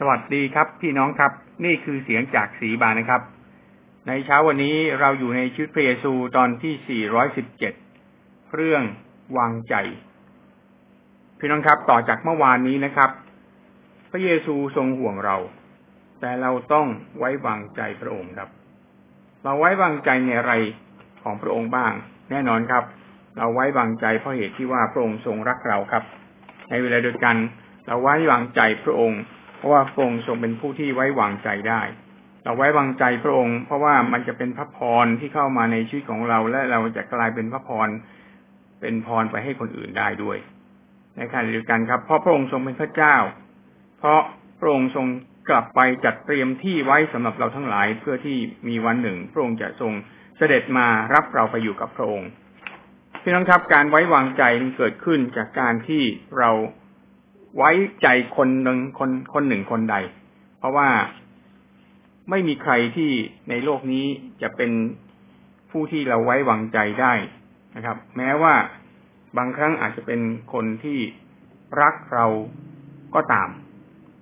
สวัสดีครับ พี่น้องครับ นี่คือเสียงจากสีบานนะครับ ในเช้าวันนี้เราอยู่ในชุดพระเยซูตอนที่ 417 เรื่องวางใจ พี่น้องครับ ต่อจากเมื่อวานนี้นะครับ พระเยซูทรงห่วงเรา แต่เราต้องไว้วางใจพระองค์ครับ เราไว้วางใจในอะไรของพระองค์บ้าง แน่นอนครับ เราไว้วางใจเพราะเหตุที่ว่าพระองค์ทรงรักเราครับ ในเวลาเดียวกัน เราไว้วางใจพระองค์ ราะว่าพระองค์ทรงเป็นผู้ที่ไว้วางใจได้ เราไว้วางใจพระองค์ เพราะว่ามันจะเป็นพระพรที่เข้ามาในชีวิตของเรา และเราจะกลายเป็นพระพรเป็นพรไปให้คนอื่นได้ด้วย ในขณะเดียวกันครับ เพราะพระองค์ทรงเป็นพระเจ้า เพราะพระองค์ทรงกลับไปจัดเตรียมที่ไว้สำหรับเราทั้งหลาย เพื่อที่มีวันหนึ่ง พระองค์จะทรงเสด็จมารับเราไปอยู่กับพระองค์พี่น้องครับการไว้วางใจเกิดขึ้นจากการที่เรา ไว้ใจคนหนึ่งคนคนหนึ่งคนใด เพราะว่าไม่มีใครที่ในโลกนี้จะเป็นผู้ที่เราไว้วางใจได้นะครับ แม้ว่าบางครั้งอาจจะเป็นคนที่รักเราก็ตาม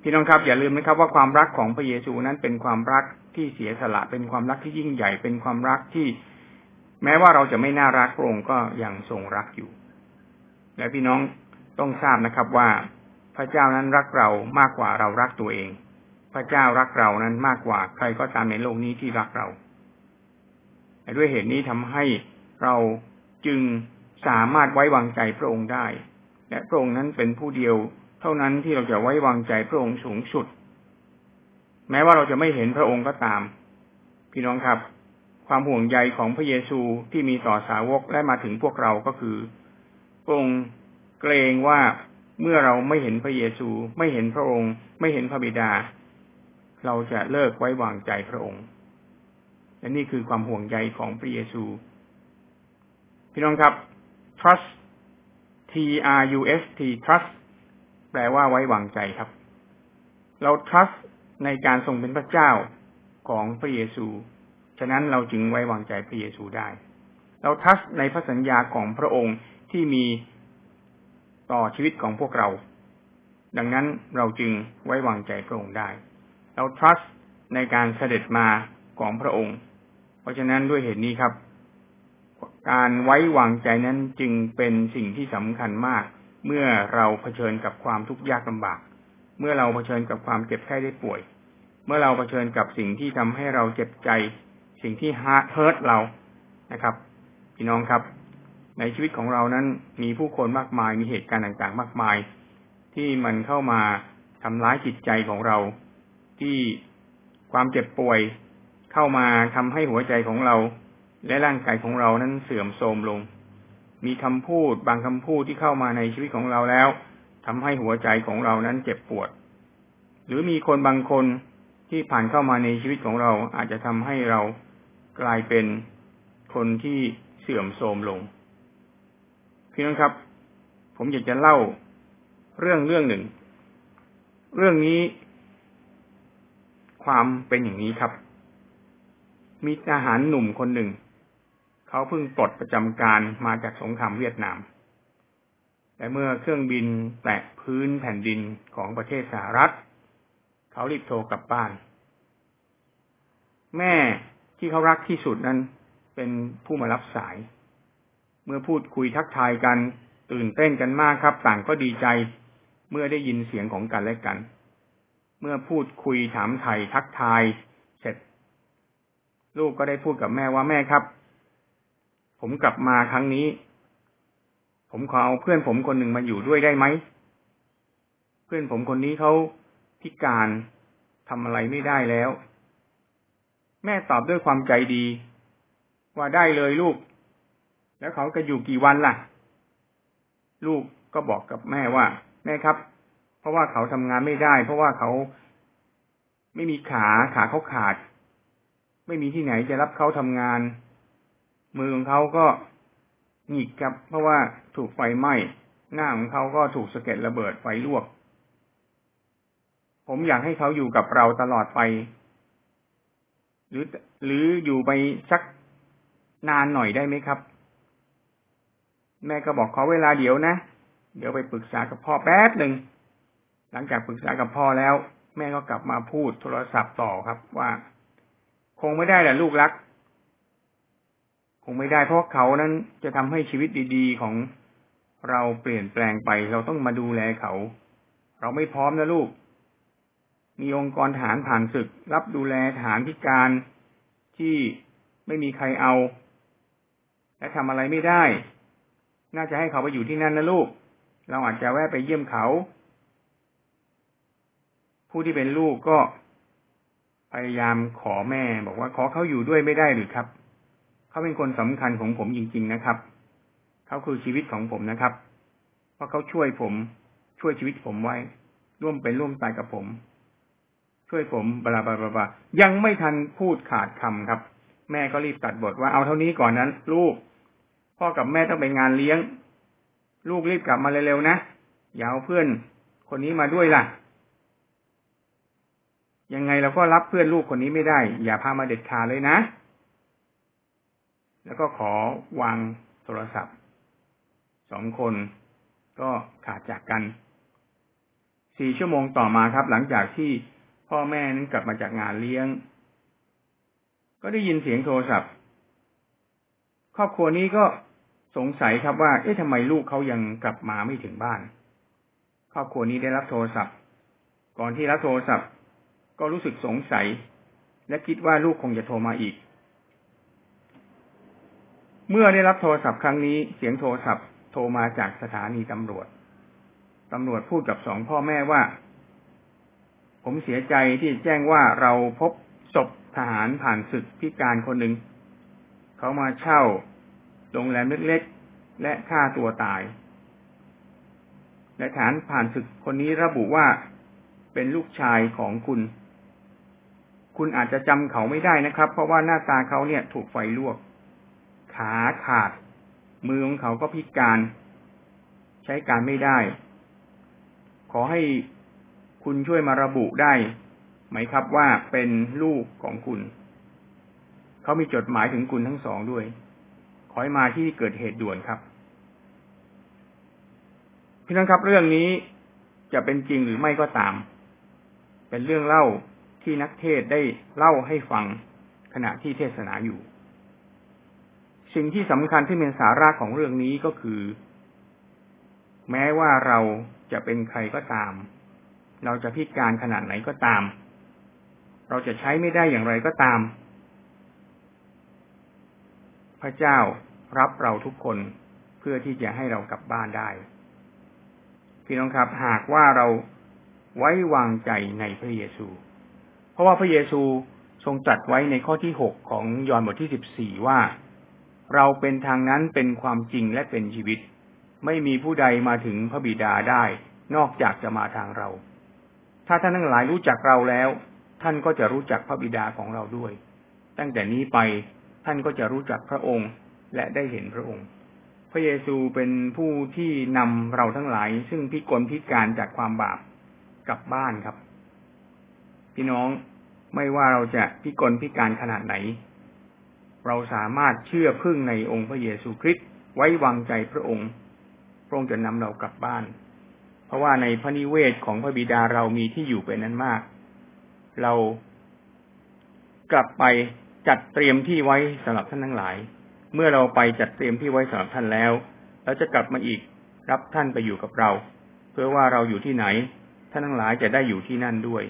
พี่น้องครับ อย่าลืมนะครับว่าความรักของพระเยซูนั้นเป็นความรักที่เสียสละเป็นความรักที่ยิ่งใหญ่เป็นความรักที่ แม้ว่าเราจะไม่น่ารักพระองค์ก็ยังทรงรักอยู่ และพี่น้องต้องทราบนะครับว่า พระเจ้านั้นรักเรามากกว่าเรารักตัวเอง พระเจ้ารักเรานั้นมากกว่าใครก็ตามในโลกนี้ที่รักเราด้วยเหตุนี้ทำให้เราจึงสามารถไว้วางใจพระองค์ได้ และพระองค์นั้นเป็นผู้เดียว เท่านั้นที่เราจะไว้วางใจพระองค์สูงสุด แม้ว่าเราจะไม่เห็นพระองค์ก็ตาม พี่น้องครับ ความห่วงใยของพระเยซูที่มีต่อสาวกและมาถึงพวกเราก็คือพระองค์เกรงว่า เมื่อเราไม่เห็นพระเยซู ไม่เห็นพระองค์ ไม่เห็นพระบิดา เราจะเลิกไว้วางใจพระองค์และนี่คือความห่วงใยของพระเยซู พี่น้องครับ trust T R U S T trust แปลว่าไว้วางใจครับ เรา trust ในการทรงเป็นพระเจ้าของพระเยซู ฉะนั้นเราจึงไว้วางใจพระเยซูได้ เรา trust ในพระสัญญาของพระองค์ที่มี ต่อชีวิตของพวกเรา ดังนั้นเราจึงไว้วางใจพระองค์ได้ เรา trust ในการเสด็จมาของพระองค์ เพราะฉะนั้นด้วยเหตุนี้ครับ การไว้วางใจนั้นจึงเป็นสิ่งที่สำคัญมาก เมื่อเราเผชิญกับความทุกข์ยากลำบาก เมื่อเราเผชิญกับความเจ็บไข้ได้ป่วย เมื่อเราเผชิญกับสิ่งที่ทำให้เราเจ็บใจ สิ่งที่ hard hurt เรานะครับ พี่น้องครับ ในชีวิตของเรานั้นมีผู้คนมากมายมีเหตุการณ์ต่างๆ มากมาย ที่มันเข้ามาทำร้ายจิตใจของเรา ที่ความเจ็บป่วยเข้ามาทำให้หัวใจของเรา และร่างกายของเรานั้นเสื่อมโทรมลง มีคำพูดบางคำพูดที่เข้ามาในชีวิตของเราแล้วทำให้หัวใจของเรานั้นเจ็บปวด หรือมีคนบางคนที่ผ่านเข้ามาในชีวิตของเราอาจจะทำให้เรากลายเป็นคนที่เสื่อมโทรมลง พี่น้องครับ ผมอยากจะเล่าเรื่องเรื่องหนึ่ง เรื่องนี้ ความเป็นอย่างนี้ครับ มีทหารหนุ่มคนหนึ่ง เขาเพิ่งปลดประจำการมาจากสงครามเวียดนาม แต่เมื่อเครื่องบินแตะพื้นแผ่นดินของประเทศสหรัฐ เขารีบโทรกลับบ้าน แม่ที่เขารักที่สุดนั้นเป็นผู้มารับสาย เมื่อพูดคุยทักทายกัน ตื่นเต้นกันมากครับ ต่างก็ดีใจ เมื่อได้ยินเสียงของกันและกัน เมื่อพูดคุยถามไถ่ทักทายเสร็จ ลูกก็ได้พูดกับแม่ว่าแม่ครับ ผมกลับมาครั้งนี้ ผมขอเอาเพื่อนผมคนหนึ่งมาอยู่ด้วยได้ไหมเพื่อนผมคนนี้เขาพิการทำอะไรไม่ได้แล้ว แม่ตอบด้วยความใจดี ว่าได้เลยลูก แล้วเขาจะอยู่กี่วันล่ะ ลูกก็บอกกับแม่ว่า แม่ครับ เพราะว่าเขาทำงานไม่ได้ เพราะว่าเขาไม่มีขาขาเขาขาด ไม่มีที่ไหนจะรับเขาทำงาน มือของเขาก็หงิกครับ เพราะว่าถูกไฟไหม้หน้าของเขาก็ถูกสะเก็ดระเบิดไฟลวก ผมอยากให้เขาอยู่กับเราตลอดไป หรือหรืออยู่ไปสักนานหน่อยได้ไหมครับ แม่ก็บอกขอเวลาเดี๋ยวนะ เดี๋ยวไปปรึกษากับพ่อแป๊บหนึ่ง หลังจากปรึกษากับพ่อแล้ว แม่ก็กลับมาพูดโทรศัพท์ต่อครับว่า คงไม่ได้แหละลูกรัก คงไม่ได้เพราะเขานั้นจะทำให้ชีวิตดีๆของเราเปลี่ยนแปลงไป เราต้องมาดูแลเขา เราไม่พร้อมนะลูก มีองค์กรฐานผ่านศึก รับดูแลฐานพิการที่ไม่มีใครเอา และทำอะไรไม่ได้ น่าจะให้เขาไปอยู่ที่นั่นนะลูก เราอาจจะแวะไปเยี่ยมเขา ผู้ที่เป็นลูกก็พยายามขอแม่ บอกว่าขอเขาอยู่ด้วยไม่ได้หรือครับ เขาเป็นคนสำคัญของผมจริง ๆนะครับ เขาคือชีวิตของผมนะครับ เพราะเขาช่วยผม ช่วยชีวิตผมไว้ ร่วมเป็นร่วมตายกับผม ช่วยผมบลาบลาบลายังไม่ทันพูดขาดคำครับ แม่ก็รีบตัดบทว่าเอาเท่านี้ก่อนนั้น ลูก พ่อกับแม่ต้องไปงานเลี้ยง ลูกรีบกลับมาเร็วๆนะ อย่าเอาเพื่อน คนนี้มาด้วยล่ะ ยังไงเราก็รับเพื่อนลูกคนนี้ไม่ได้ อย่าพามาเด็ดขาดเลยนะ แล้วก็ขอวางโทรศัพท์สองคนก็ขาดจากกัน สี่ชั่วโมงต่อมาครับ หลังจากที่พ่อแม่นั้นกลับมาจากงานเลี้ยง ก็ได้ยินเสียงโทรศัพท์ ครอบครัวนี้ก็ สงสัยครับว่า เอ๊ะทำไมลูกเขายังกลับมาไม่ถึงบ้าน ครอบครัวนี้ได้รับโทรศัพท์ ก่อนที่รับโทรศัพท์ ก็รู้สึกสงสัย และคิดว่าลูกคงจะโทรมาอีก เมื่อได้รับโทรศัพท์ครั้งนี้เสียงโทรศัพท์โทรมาจากสถานีตำรวจ ตำรวจพูดกับสองพ่อแม่ว่า ผมเสียใจที่แจ้งว่าเราพบศพทหารผ่านศึกพิการคนหนึ่ง เขามาเช่า โรงแรมเล็กๆ และฆ่าตัวตาย และฐานผ่านศึกคนนี้ระบุว่าเป็นลูกชายของคุณ คุณอาจจะจำเขาไม่ได้นะครับ เพราะว่าหน้าตาเขาเนี่ยถูกไฟลวก ขาขาด มือของเขาก็พิการ ใช้การไม่ได้ ขอให้คุณช่วยมาระบุได้ไหมครับว่าเป็นลูกของคุณ เขามีจดหมายถึงคุณทั้งสองด้วย ขอให้มาที่เกิดเหตุด่วนครับพี่น้องครับ เรื่องนี้จะเป็นจริงหรือไม่ก็ตาม เป็นเรื่องเล่าที่นักเทศได้เล่าให้ฟังขณะที่เทศนาอยู่ สิ่งที่สำคัญที่เป็นสาระของเรื่องนี้ก็คือ แม้ว่าเราจะเป็นใครก็ตาม เราจะพิการขนาดไหนก็ตาม เราจะใช้ไม่ได้อย่างไรก็ตาม พระเจ้ารับเราทุกคนเพื่อที่จะให้เรากลับบ้านได้ พี่น้องครับหากว่าเราไว้วางใจในพระเยซู เพราะว่าพระเยซูทรงจัดไว้ในข้อที่หกของยอห์นบทที่สิบสี่ว่า เราเป็นทางนั้นเป็นความจริงและเป็นชีวิต ไม่มีผู้ใดมาถึงพระบิดาได้ นอกจากจะมาทางเรา ถ้าท่านทั้งหลายรู้จักเราแล้ว ท่านก็จะรู้จักพระบิดาของเราด้วย ตั้งแต่นี้ไป ท่านก็จะรู้จักพระองค์และได้เห็นพระองค์ พระเยซูเป็นผู้ที่นำเราทั้งหลาย ซึ่งพิกลพิการจากความบาปกลับบ้านครับ พี่น้องไม่ว่าเราจะพิกลพิการขนาดไหน เราสามารถเชื่อพึ่งในองค์พระเยซูคริสต์ไว้วางใจพระองค์ พระองค์จะนำเรากลับบ้าน เพราะว่าในพระนิเวศของพระบิดาเรามีที่อยู่เป็นนั้นมาก เรากลับไป จัดเตรียมที่ไว้สำหรับท่านทั้งหลาย เมื่อเราไปจัดเตรียมที่ไว้สำหรับท่านแล้วเราจะกลับมาอีกรับท่านไปอยู่กับเรา เพื่อว่าเราอยู่ที่ไหน ท่านทั้งหลายจะได้อยู่ที่นั่นด้วย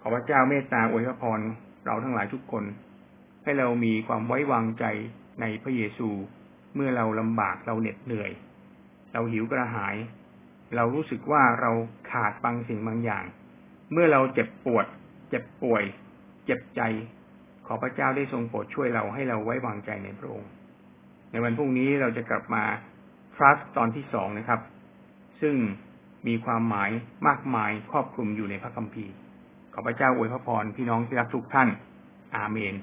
ขอพระเจ้าเมตตาอวยพรเราทั้งหลายทุกคน ให้เรามีความไว้วางใจในพระเยซู เมื่อเราลำบากเราเหน็ดเหนื่อย เราหิวกระหาย เรารู้สึกว่าเราขาดบางสิ่งบางอย่าง เมื่อเราเจ็บปวด เจ็บป่วย เจ็บใจ อพระเจ้าได้ทรงโปรดช่วยเราให้เราไว้วางใจในพระองค์ ในวันพรุ่งนี้เราจะกลับมาทรัสตอนที่สองนะครับ ซึ่งมีความหมายมากมายครอบคลุมอยู่ในพระคัมภีร์ ขอพระเจ้าอวยพระพรพี่น้องที่รักทุกท่าน อาเมน